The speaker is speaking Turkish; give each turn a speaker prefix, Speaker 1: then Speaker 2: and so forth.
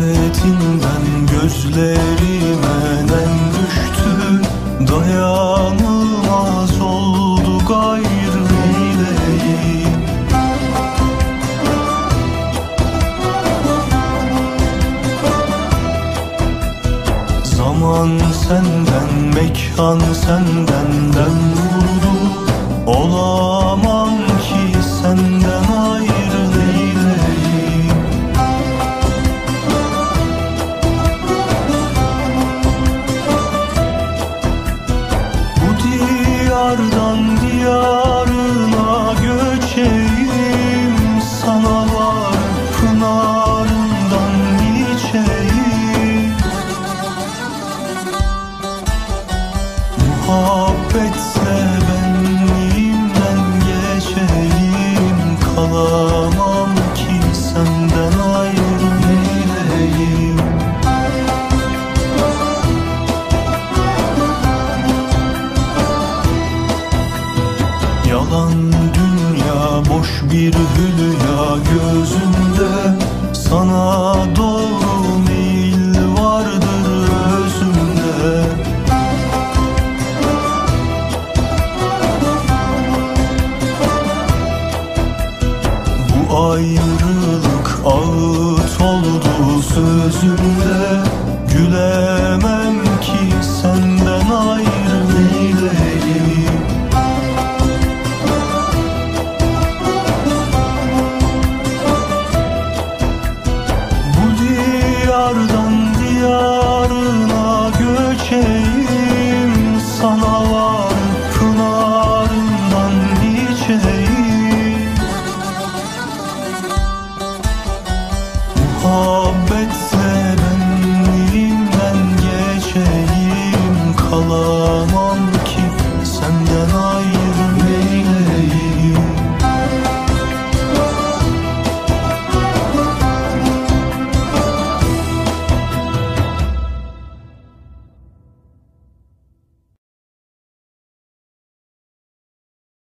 Speaker 1: hasretinden gözlerime nem düştü. Dayanılmaz oldu gayrı ileği Zaman senden, mekan senden dem vurdu. Olan diyardan diyarına göçeyim Sana var pınarından içeyim Muhabbetle Yalan dünya boş bir hülya gözümde Sana doğru meyil vardır özümde Bu ayrılık ağıt oldu sözümde. Gülemem muhabbetse benliğimden geçeyim kalan